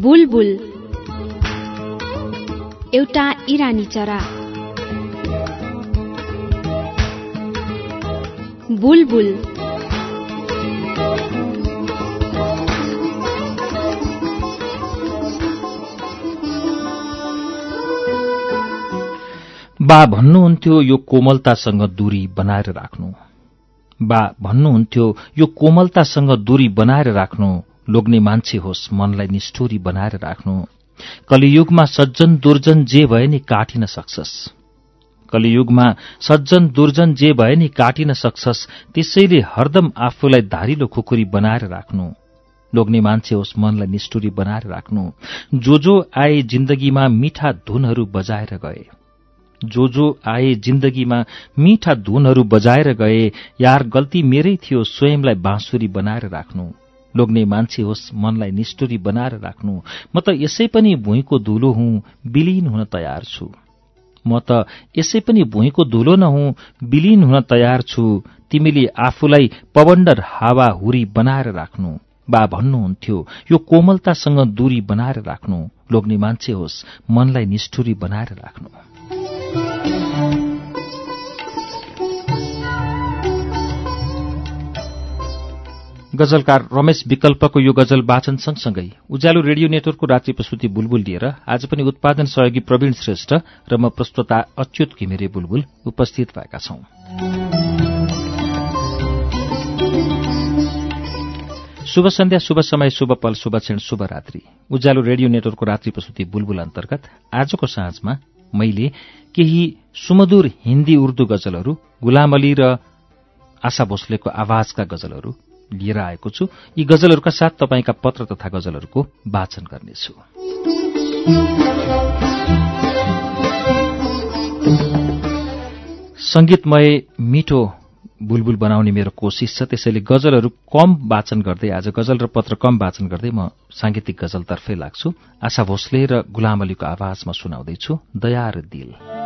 बुलबुल। एउटा इरानी चरा। बुलबुल। बा भन्नुहुन्थ्यो यो कोमलतासँग दूरी बनाएर राख्नु। बा भन्नुहुन्थ्यो यो कोमलतासँग दूरी बनाएर राख्नु लोग्ने मान्छे होस् मनलाई निष्ठुरी बनाएर राख्नु। कलियुगमा सज्जन दुर्जन जे भए नि काटिन सक्छस्। कलियुगमा सज्जन दुर्जन जे भए नि काटिन सक्छस् त्यसैले हरदम आफूलाई धारिलो खुकुरी बनाएर राख्नु। लोग्ने मान्छे होस् मनलाई निष्ठुरी बनाएर राख्नु। जो जो आए जिन्दगीमा मिठा धुनहरू बजाएर गए। जो जो आए जिन्दगीमा मिठा धुनहरू बजाएर गए। यार गल्ती मेरै थियो स्वयंलाई बाँसुरी बनाएर राख्नु। लोग्ने मान्छे होस् मनलाई निष्ठुरी बनाएर राख्नु। म त यसै पनि भुइँको धुलो हुँ विलिन हुन तयार छु। म त यसै पनि भुइँको धुलो नहुँ विलिन हुन तयार छु। तिमीले आफूलाई पवण्डर हावा हुरी बनाएर राख्नु। बा भन्नुहुन्थ्यो यो कोमलतासँग दूरी बनाएर राख्नु। लोग्ने मान्छे होस् मनलाई निष्ठुरी बनाएर राख्नु। गजलकार रमेश विकल्पको यो गजल वाचन सँगसँगै उज्यालो रेडियो नेटवर्कको रात्रि प्रस्तुति बुलबुल लिएर आज पनि उत्पादन सहयोगी प्रवीण श्रेष्ठ र म प्रस्तुता अच्युत घिमिरे बुलबुल उपस्थित भएका छौं। शुभ सन्ध्या शुभ समय शुभ पल शुभ क्षण शुभ रात्रि। उज्यालो रेडियो नेटवर्कको रात्रि प्रस्तुति बुलबुल अन्तर्गत आजको साँझमा मैले केही सुमधुर हिन्दी उर्दू गजलहरू गुलाम अली र आशा भोसलेको आवाजका गजलहरू लिएर आएको छु। यी गजलहरूका साथ तपाईँका पत्र तथा गजलहरूको वाचन गर्नेछु। संगीतमय मिठो बुलबुल बनाउने मेरो कोसिस छ। त्यसैले गजलहरू कम वाचन गर्दै आज गजल र पत्र कम वाचन गर्दै म साङ्गीतिक गजलतर्फै लाग्छु। आशा भोसले र गुलाम अलीको आवाजमा सुनाउँदैछु। दया र दिल।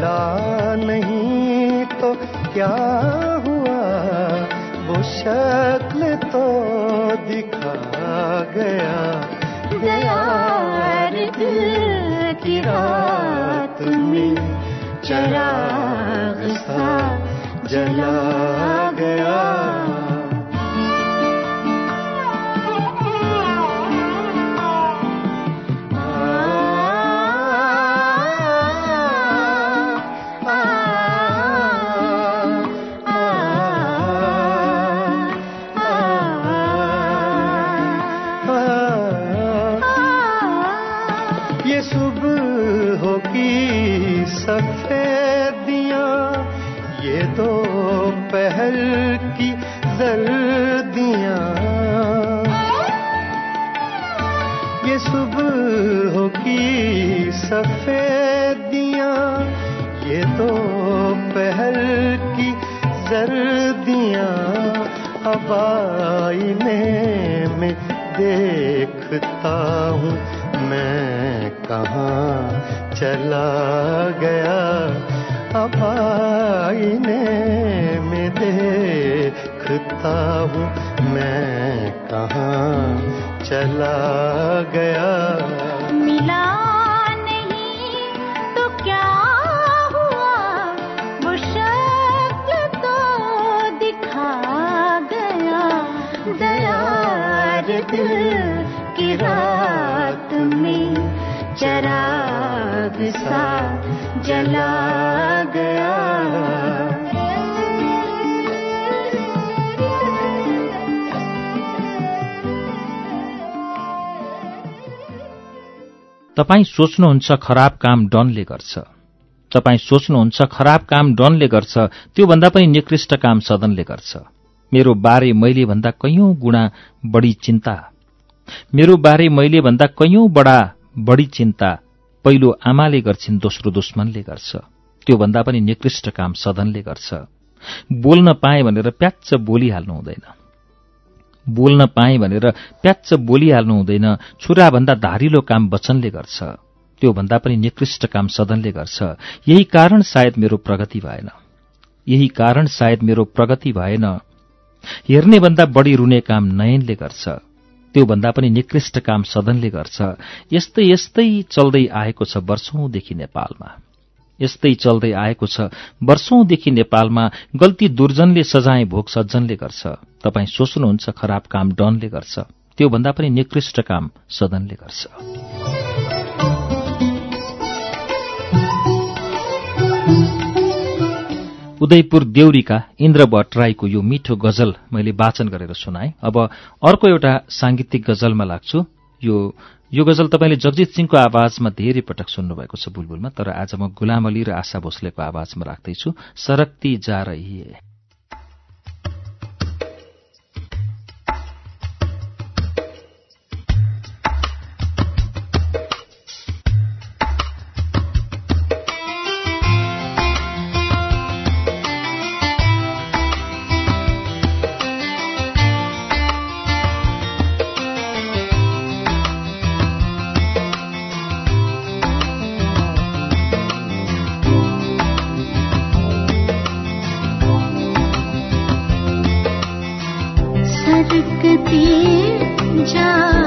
ملا نہیں تو کیا ہوا؟ وہ شکل تو دکھا گیا۔ گیا کی رات میں چراغ سا جلا۔ देखता हूँ मैं कहाँ चला गया अब आईने में देखता हूँ मैं कहाँ चला तपाईँ सोच्नुहुन्छ खराब काम डनले गर्छ। तपाईँ सोच्नुहुन्छ खराब काम डनले गर्छ त्योभन्दा पनि निकृष्ट काम सदनले गर्छ। मेरो बारे मैले भन्दा कैयौं गुणा बढी चिन्ता। मेरो बारे मैले भन्दा कैयौं बडा बढी चिन्ता पहिलो आमाले गर्छिन् दोस्रो दुश्मनले गर्छ। त्योभन्दा पनि निकृष्ट काम सदनले गर्छ। बोल्न पाएँ भनेर प्याच्च बोलिहाल्नु हुँदैन। बोल्न पाएँ भनेर प्याच्च बोलिहाल्नु हुँदैन। छुराभन्दा धारिलो काम वचनले गर्छ। त्योभन्दा पनि निकृष्ट काम सदनले गर्छ। यही कारण सायद मेरो प्रगति भएन। यही कारण सायद मेरो प्रगति भएन। हेर्ने भन्दा बढी रुने काम नयनले गर्छ। त्योभन्दा पनि निकृष्ट काम सदनले गर्छ। यस्तै यस्तै चल्दै आएको छ वर्षौंदेखि नेपालमा। यस्तै चल्दै आएको छ। वर्षौंदेखि नेपालमा गल्ती दुर्जनले सजाय भोग सज्जनले गर्छ। तपाईँ सोच्नुहुन्छ खराब काम डनले गर्छ। त्योभन्दा पनि निकृष्ट काम सदनले गर्छ। उदयपुर देउरीका इन्द्र भट्टराईको यो मिठो गजल मैले वाचन गरेर सुनाएँ। अब अर्को एउटा सांगीतिक गजलमा लाग्छु। यो यो गजल तपाईँले जगजित सिंहको आवाजमा धेरै पटक सुन्नुभएको छ बुलबुलमा तर आज म गुलाम अली र आशा भोसलेको आवाजमा राख्दैछु सरक्ती जा रही है। اٹکتی جا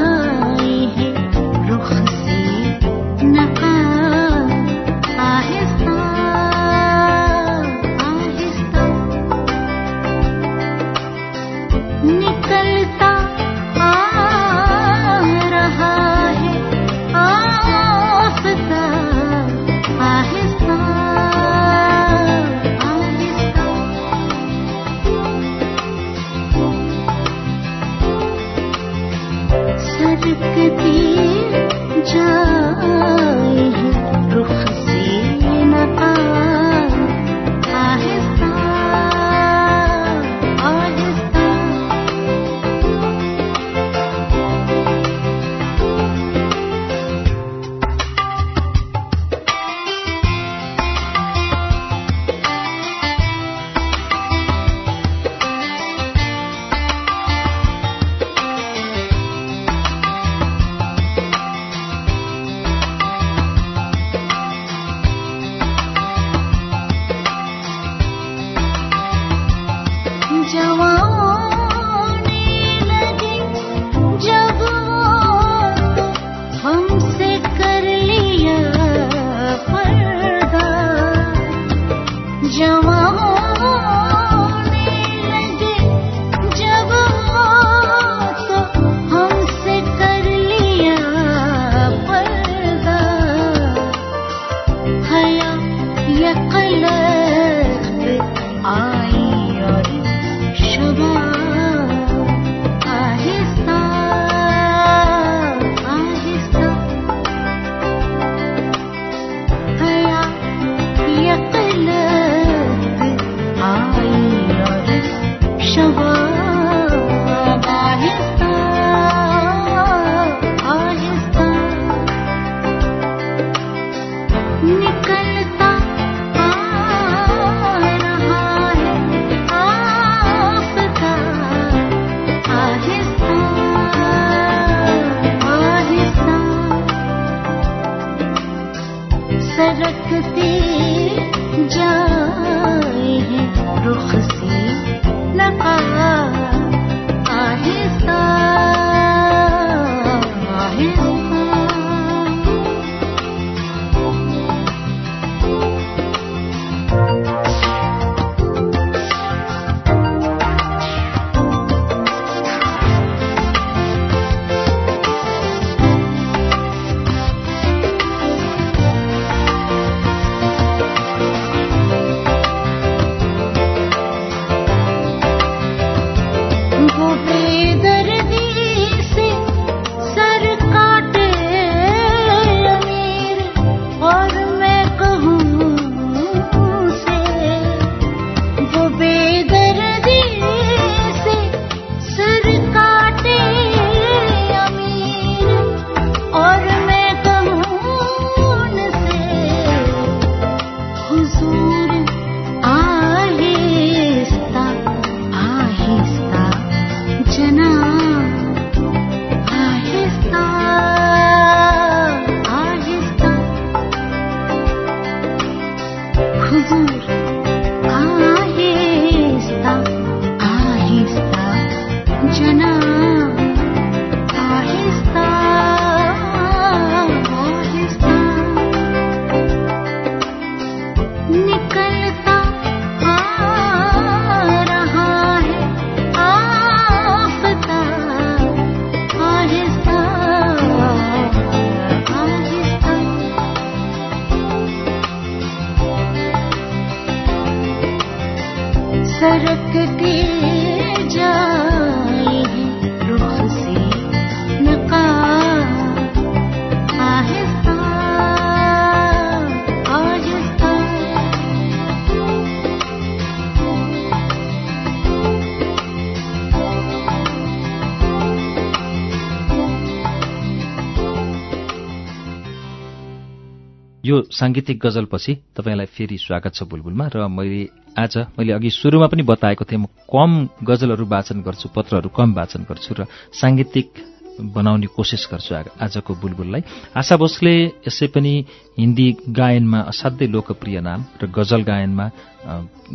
him. साङ्गीतिक गजलपछि तपाईँलाई फेरि स्वागत छ बुलबुलमा र मैले आज मैले अघि सुरुमा पनि बताएको थिएँ म कम गजलहरू वाचन गर्छु पत्रहरू कम वाचन गर्छु र साङ्गीतिक बनाउने कोसिस गर्छु आजको बुलबुललाई। आशा भोसले यसै पनि हिन्दी गायनमा असाध्यै लोकप्रिय नाम र गजल गायनमा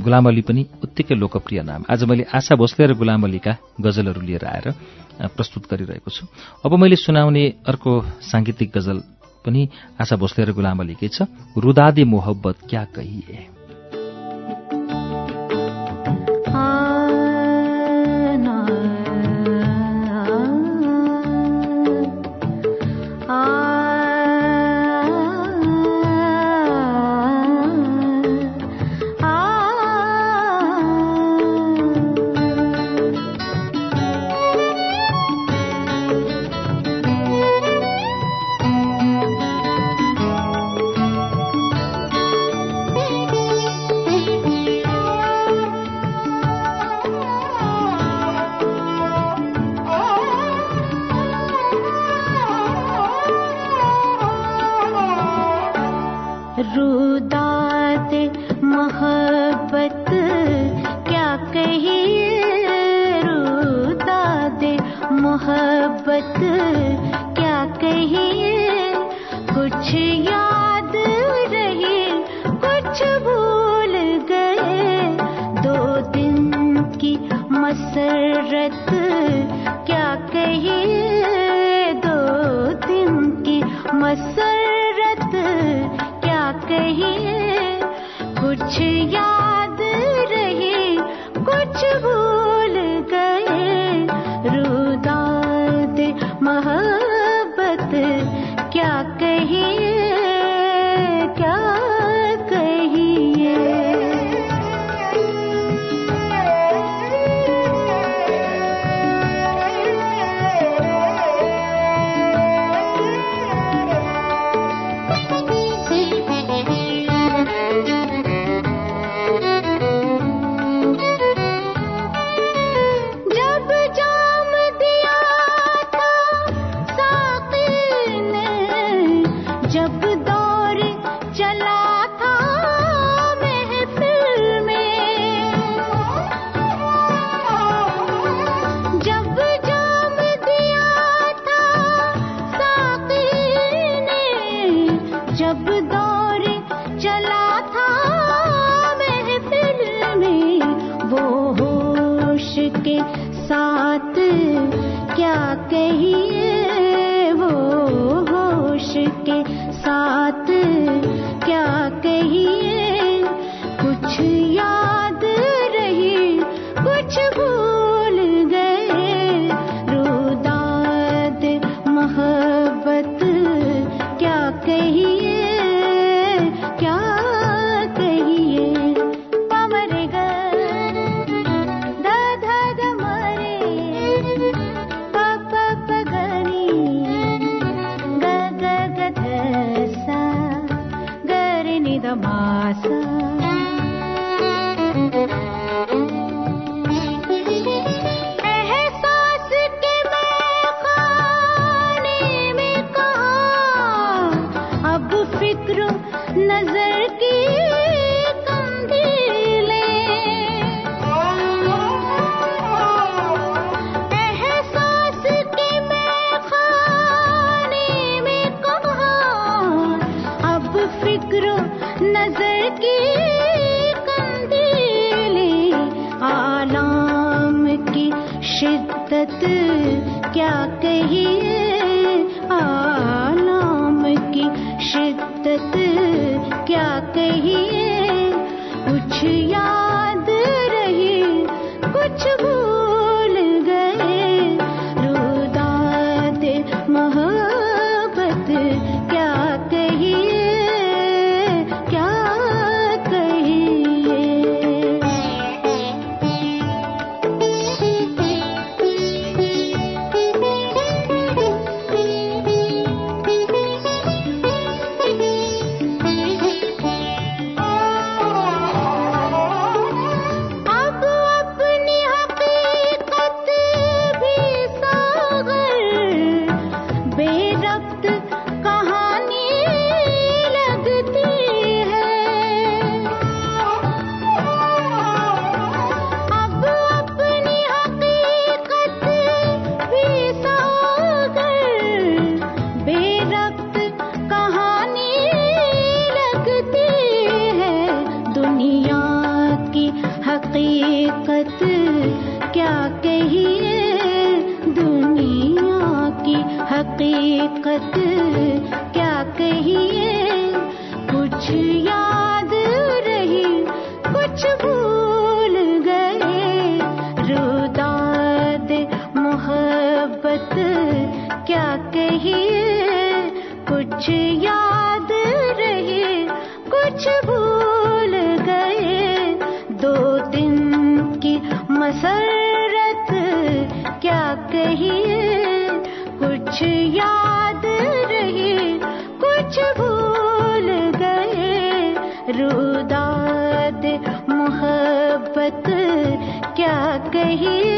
गुलाम अली पनि उत्तिकै लोकप्रिय नाम। आज मैले आशा भोसले र गुलाम अलीका गजलहरू लिएर आएर प्रस्तुत गरिरहेको छु। अब मैले सुनाउने अर्को साङ्गीतिक गजल पनि आशा भोसले र गुलाम अलीकै छ रुदादे मोहब्बत क्या कहिए? کچھ یاد رہے کچھ कहिए कुछ याद रही कुछ भूल गए दो दिन की मसरत क्या कहिए कुछ याद रही कुछ भूल गए रुदाद मोहब्बत क्या कहिए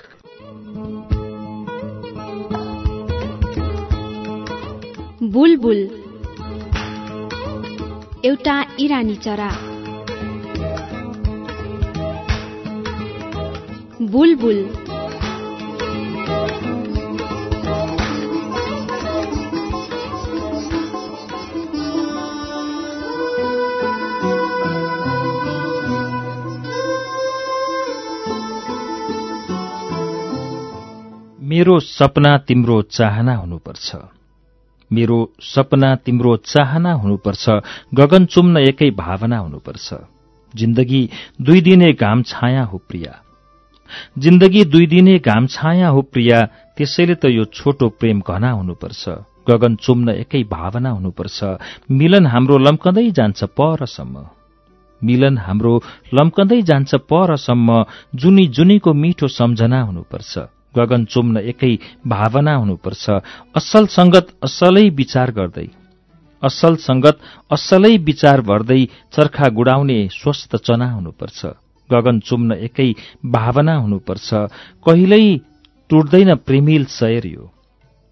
बुलबुल। एउटा इरानी चरा। बुलबुल। मेरो सपना तिम्रो चाहना हुनुपर्छ। मेरो सपना तिम्रो चाहना हुनुपर्छ गगन चुम्न एकै भावना हुनुपर्छ। जिन्दगी दुई दिने घाम छाया हो प्रिया। जिन्दगी दुई दिने घाम छाया हो प्रिया त्यसैले त यो छोटो प्रेम घना हुनुपर्छ। गगन चुम्न एकै भावना हुनुपर्छ मिलन हाम्रो लम्कँदै जान्छ परसम्म। मिलन हाम्रो लम्कँदै जान्छ परसम्म जुनी जुनीको मिठो सम्झना हुनुपर्छ। गगन चुम्न एकै भावना हुनुपर्छ। असल संगत असलै विचार गर्दै असल संगत असलै विचार भर्दै चर्खा गुडाउने स्वस्थ चना हुनुपर्छ। गगन चुम्न एकै भावना हुनुपर्छ। कहिल्यै टुट्दैन प्रेमिल शयर यो।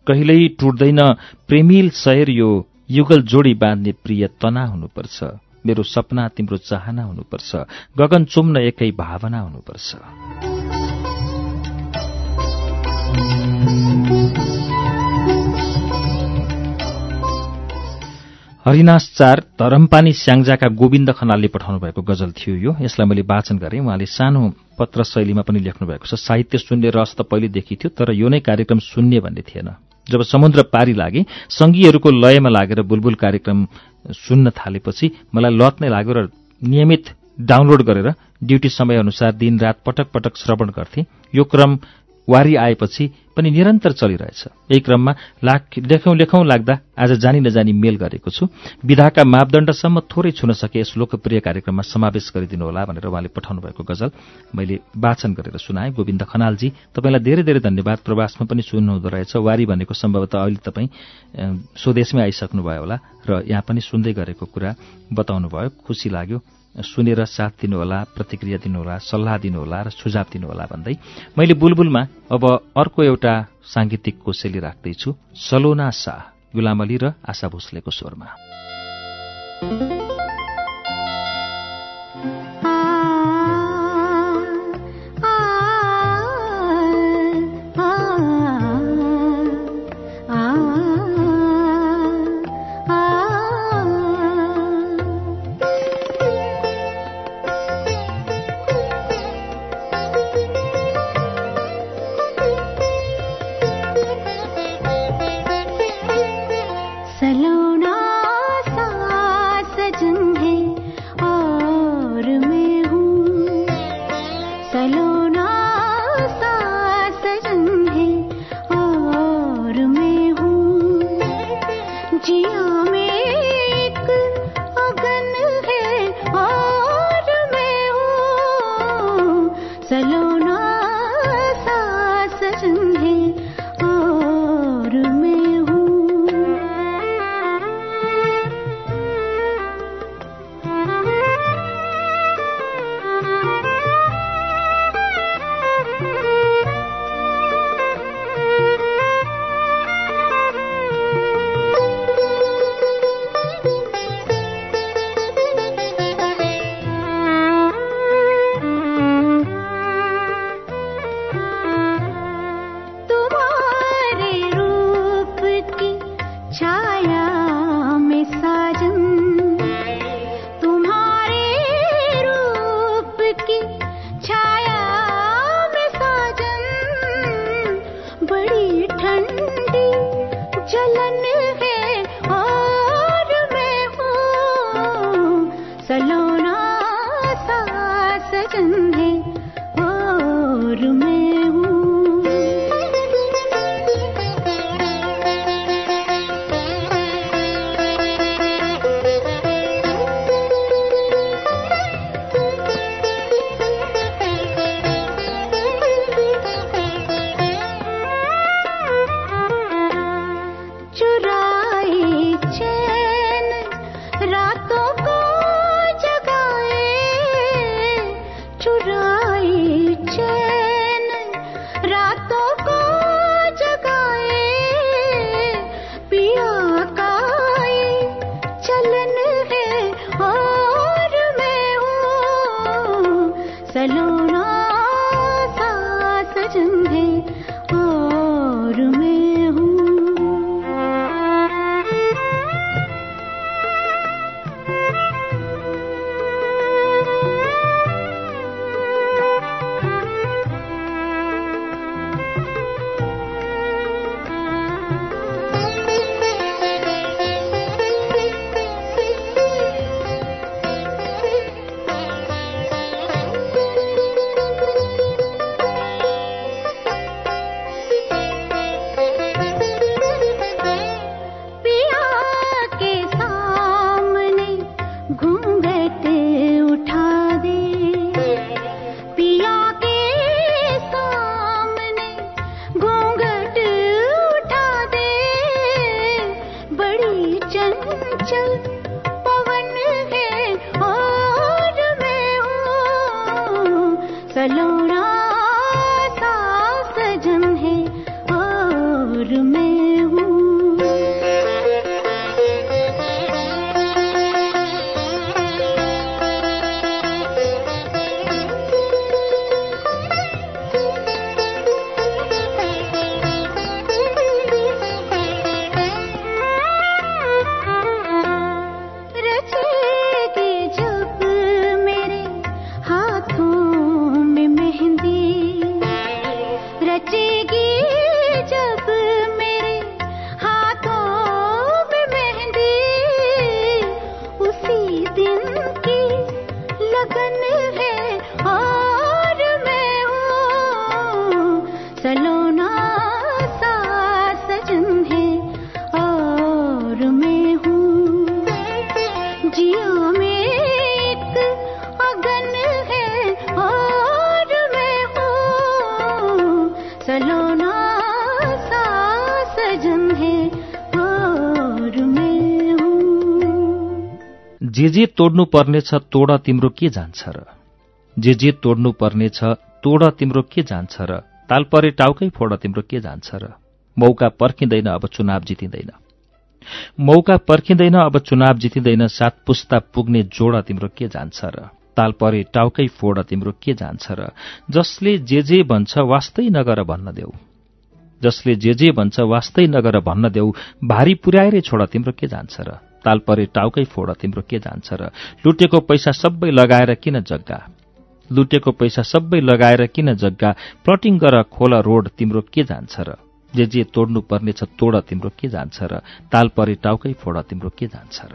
कहिल्यै टुट्दैन प्रेमिल शयर यो युगल जोडी बाँध्ने प्रिय तना हुनुपर्छ। मेरो सपना तिम्रो चाहना हुनुपर्छ। गगन चुम्न एकै भावना हुनुपर्छ। हरिनाश चार धरमपानी स्याङ्जाका गोविन्द खनालले पठाउनु भएको गजल थियो यो। यसलाई मैले वाचन गरेँ। उहाँले सानो पत्र शैलीमा पनि लेख्नु भएको छ। साहित्य सुन्ने रस त पहिलेदेखि थियो तर यो नै कार्यक्रम सुन्ने भन्ने थिएन। जब समुद्र पारी लागे सङ्गीहरूको लयमा लागेर बुलबुल कार्यक्रम सुन्न थालेपछि मलाई लत नै लाग्यो र नियमित डाउनलोड गरेर ड्युटी समयअनुसार दिनरात पटक पटक श्रवण गर्थे। यो क्रम वारी आएपछि पनि निरन्तर चलिरहेछ। यही क्रममा लाख लेखौं लेखौं लाग्दा आज जानी नजानी मेल गरेको छु। विधाका मापदण्डसम्म थोरै छुन सके यस लोकप्रिय कार्यक्रममा समावेश गरिदिनुहोला भनेर उहाँले पठाउनु भएको गजल मैले वाचन गरेर सुनाएँ। गोविन्द खनालजी तपाईँलाई धेरै धेरै धन्यवाद। प्रवासमा पनि सुन्नुहुँदो रहेछ। वारी भनेको सम्भवतः अहिले तपाईँ स्वदेशमै आइसक्नुभयो होला र यहाँ पनि सुन्दै गरेको कुरा बताउनु भयो खुसी लाग्यो। सुनेर साथ दिनुहोला प्रतिक्रिया दिनुहोला सल्लाह दिनुहोला र सुझाव दिनुहोला भन्दै मैले बुलबुलमा अब अर्को एउटा साङ्गीतिक कोसेली राख्दैछु सलोना शाह गुलाम अली र आशा भोसलेको स्वरमा। जे जे तोड्नु पर्नेछ तोड तिम्रो के जान्छ र? जे जे तोड्नु पर्नेछ तोड तिम्रो के जान्छ र? ताल परे टाउकै फोड तिम्रो के जान्छ र? मौका पर्खिँदैन अब चुनाव जितिँदैन। मौका पर्खिँदैन अब चुनाव जितिँदैन सात पुस्ता पुग्ने जोड तिम्रो के जान्छ र? ताल परे टाउकै फोड तिम्रो के जान्छ र? जसले जे जे भन्छ वास्तै नगर भन्न देऊ। जसले जे जे भन्छ वास्तै नगर भन्न देऊ भारी पुर्याएरै छोड तिम्रो के जान्छ र? ताल परे टाउकै फोड तिम्रो के जान्छ र? लुटेको पैसा सबै लगाएर किन जग्गा? लुटेको पैसा सबै लगाएर किन जग्गा? प्लटिङ गर खोल रोड तिम्रो के जान्छ र? जे जे तोड्नु पर्नेछ तोड तिम्रो के जान्छ र? ताल परे टाउकै फोड तिम्रो के जान्छ र?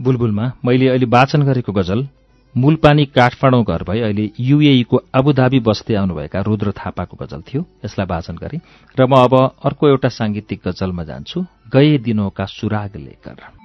बुलबुलमा मैले अहिले वाचन गरेको गजल मूलपानी काठमाडौँ घर भई अहिले युएईको अबुधाबी बस्दै आउनुभएका रुद्र थापाको गजल थियो। यसलाई वाचन गरे र म अब अर्को एउटा सांगीतिक गजलमा जान्छु। गए दिनोका सुराग लेकर।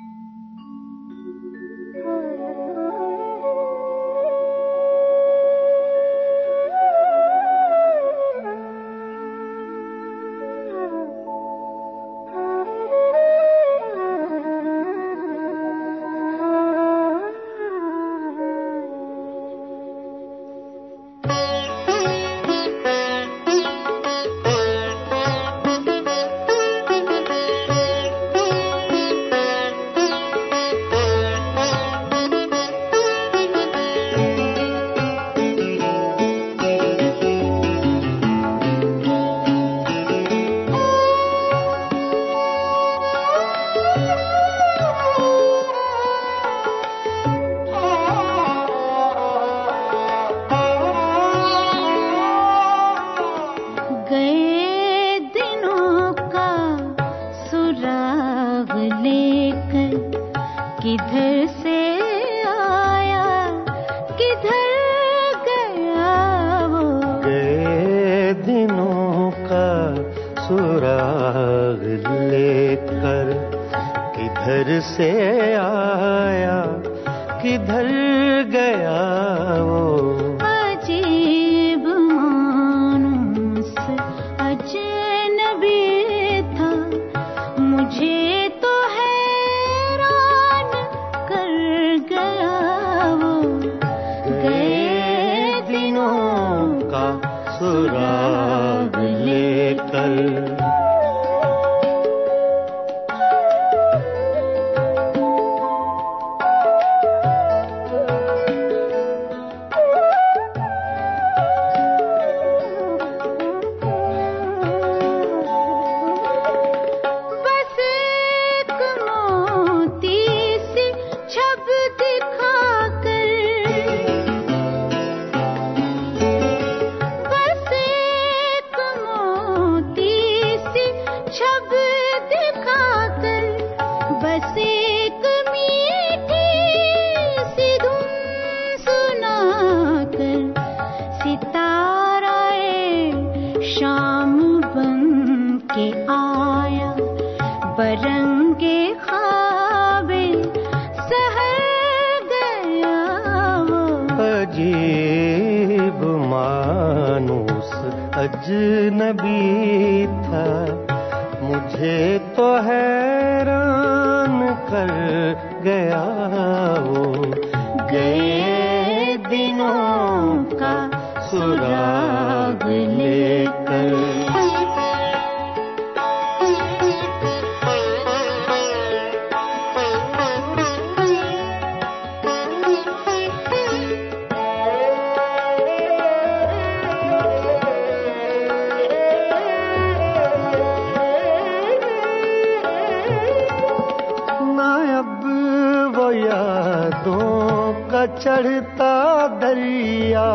का चढ़ता दरिया।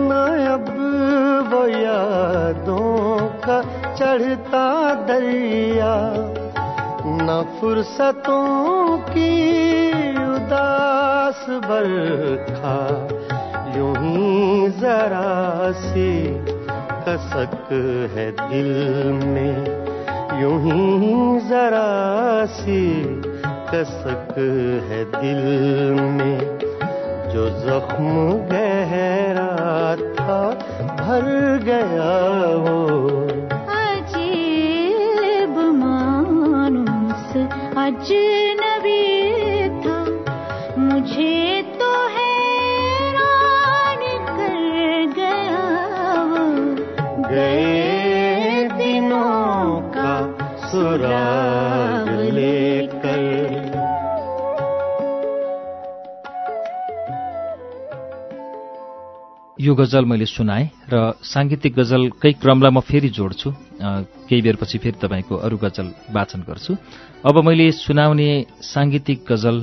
ना अब वो यादों का चढ़ता दरिया न फुर्सतों की उदास बरखा यूं ही जरा सी कसक है दिल में यूं ही जरा सी कसक है दिल में जो जख्म गहरा था भर गया वो। अजीब मानूस अजनबी यो गजल मैले सुनाएँ र साङ्गीतिक गजलकै क्रमलाई म फेरि जोड्छु। केही बेरपछि फेरि तपाईँको अरू गजल वाचन गर्छु। अब मैले सुनाउने साङ्गीतिक गजल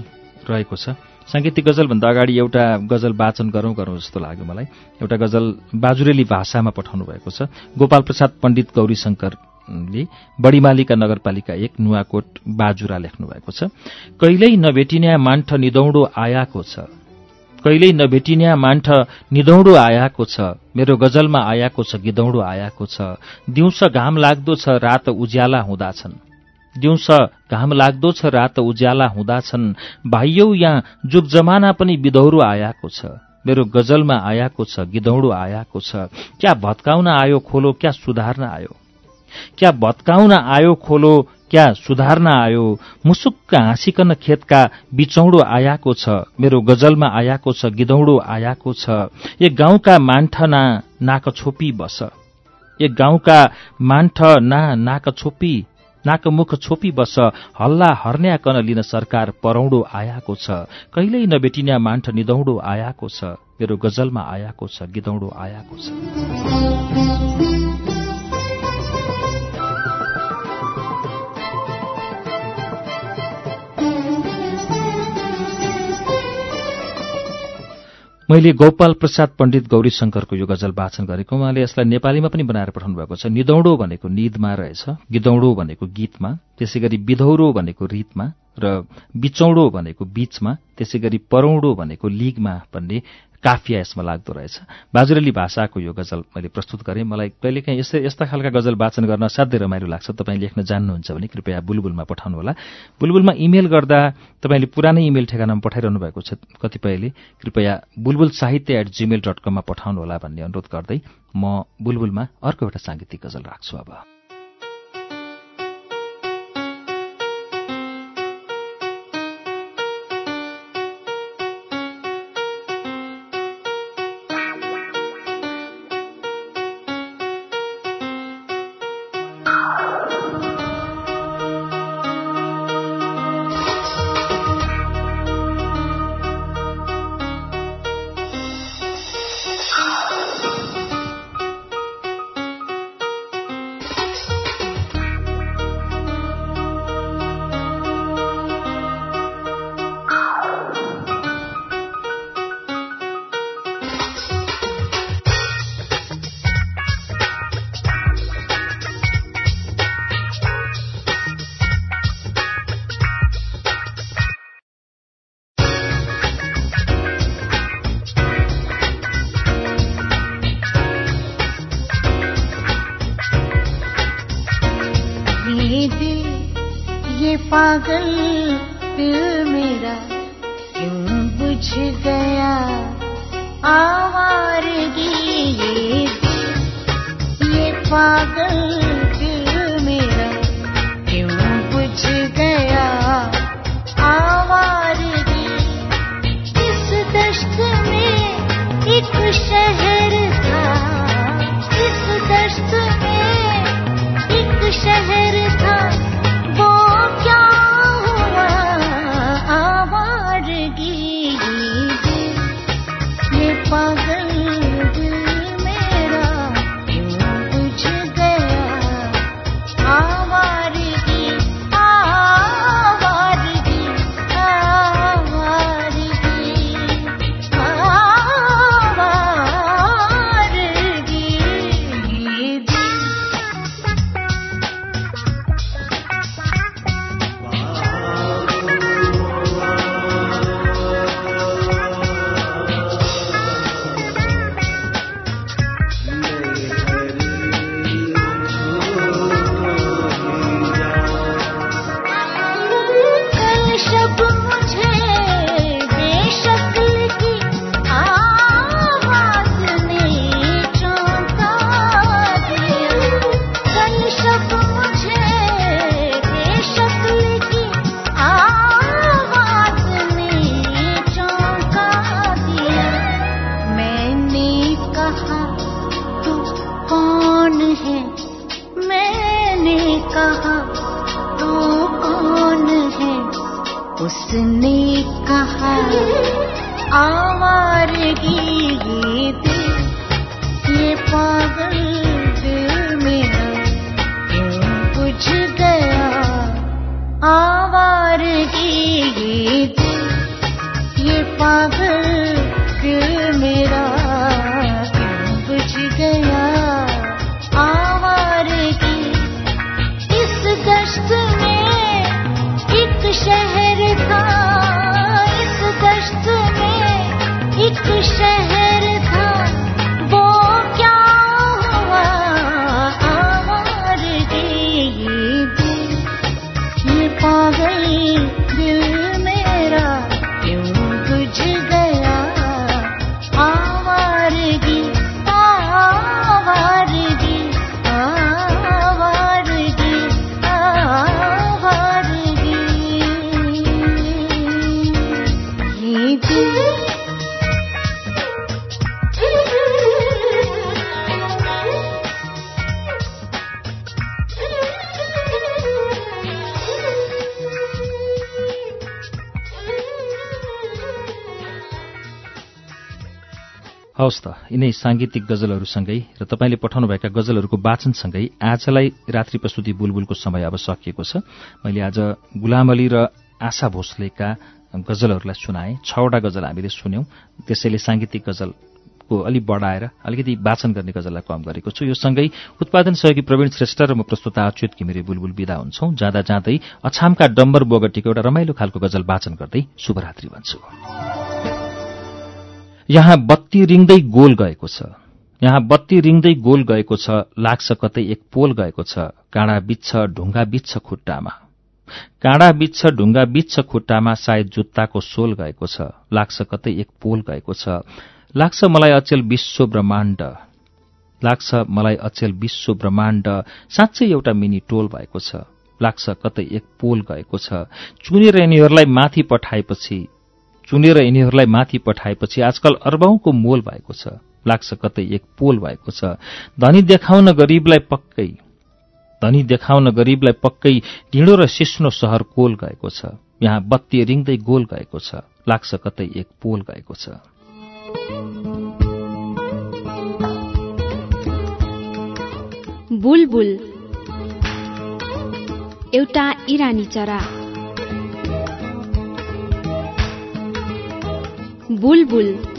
रहेको छ। साङ्गीतिक गजलभन्दा अगाडि एउटा गजल वाचन गरौँ गरौँ जस्तो लाग्यो मलाई। एउटा गजल बाजुरेली भाषामा पठाउनु भएको छ। गोपाल प्रसाद पण्डित गौरीशङ्करले बडीमालिका नगरपालिका एक नुवाकोट बाजुरा लेख्नु भएको छ। कहिल्यै नभेटिने मान्ठ निदौडो आयाको छ। कहिल्यै नभेटिन्या मान्ठ निदौडो आयाको छ। मेरो गजलमा आयाको छ गिदौडो आयाको छ। दिउँस घाम लाग्दो छ रात उज्याला हुँदाछन् दिउँस घाम लाग्दो छ रात उज्याला हुँदाछन् भाइयौ यहाँ जुग जमाना पनि बिदौरो आयाको छ। मेरो गजलमा आयाको छ गिदौडो आयाको छ। क्या भत्काउन आयो खोलो क्या सुधार्न आयो? क्या भत्काउन आयो खोलो क्या सुधार्न आयो? मुसुक्क हाँसिकन खेतका बिचौडो आयाको छ मेरो गजलमा आयाको छ गिदौडो आयाको छ। एक गाउँका मान्ठ ना नाक छोपी बस। एक गाउँका मान्ठ ना नाक छोपी नाक मुख छोपी बस। हल्ला हर्न्याकन लिन सरकार परौडो आयाको छ। कहिल्यै नभेटिन्या मान्ठ निदौडो आयाको छ। मेरो गजलमा आयाको छ गिदौडो आयाको छ। मैले गोपाल प्रसाद पण्डित गौरीशङ्करको यो गजल वाचन गरेको उहाँले यसलाई नेपालीमा पनि बनाएर पठाउनु भएको छ। निदौडो भनेको निदमा रहेछ गिदौडो भनेको गीतमा त्यसै गरी बिधौरो भनेको रीतमा र बिचौडो भनेको बीचमा त्यसै गरी परौडो भनेको लिगमा भन्ने काफिया यसमा लाग्दो रहेछ। बाजुरेली भाषाको यो गजल मैले प्रस्तुत गरेँ। मलाई कहिलेकाहीँ यस्तै यस्ता खालका गजल वाचन गर्न असाध्यै रमाइलो लाग्छ। तपाईँ लेख्न जान्नुहुन्छ भने कृपया बुलबुलमा पठाउनुहोला। बुलबुलमा इमेल गर्दा तपाईँले पुरानै इमेल ठेगानामा पठाइरहनु भएको छ कतिपयले। कृपया बुलबुल साहित्य एट जीमेल डट कममा पठाउनुहोला भन्ने अनुरोध गर्दै म बुलबुलमा अर्को एउटा साङ्गीतिक गजल राख्छु अब। दिल ये पागल दिल मेरा क्यों बुझ गया आवारगी इस दश्त में एक शहर था इस दश्त में हवस् त। यिनै साङ्गीतिक गजलहरूसँगै र तपाईँले पठाउनुभएका गजलहरूको वाचनसँगै आजलाई रात्रि प्रस्तुति बुलबुलको समय अब सकिएको छ। मैले आज गुलाम अली र आशा भोसलेका गजलहरूलाई सुनाएँ। छवटा गजल हामीले सुन्यौं। त्यसैले साङ्गीतिक गजलको अलि बढाएर अलिकति वाचन गर्ने गजललाई कम गरेको छु। यो सँगै उत्पादन सहयोगी प्रवीण श्रेष्ठ र म प्रस्तुता अच्युत घिमिरे बुलबुल विदा हुन्छौं। जाँदा जाँदै अछामका डम्बर बोगटीको एउटा रमाइलो खालको गजल वाचन गर्दै शुभरात्रि भन्छु। यहाँ बत्ती रिङ्दै गोल गएको छ। यहाँ बत्ती रिङ्दै गोल गएको छ लाग्छ कतै एक पोल गएको छ काँडा बिच्छ ढुङ्गा बिच्छ खुट्टामा। काँडा बिच्छ ढुङ्गा बिच्छ खुट्टामा सायद जुत्ताको सोल गएको छ लाग्छ कतै एक पोल गएको छ। लाग्छ मलाई अचेल विश्व ब्रह्माण्ड लाग्छ मलाई अचेल विश्व ब्रह्माण्ड साँच्चै एउटा मिनी टोल भएको छ। लाग्छ कतै एक पोल गएको छ। चुनेर यिनीहरूलाई माथि पठाएपछि चुनेर यिनीहरूलाई माथि पठाएपछि आजकल अर्बौंको मोल भएको छ। लाग्छ कतै एक पोल भएको छ। धनी देखाउन गरीबलाई पक्कै धनी देखाउन गरीबलाई पक्कै ढिँडो र सिस्नो सहर कोल गएको छ। यहाँ बत्ती रिङ्दै गोल गएको छ। लाग्छ कतै एक पोल गएको छ। एउटा इरानी चरा। बुलबुल।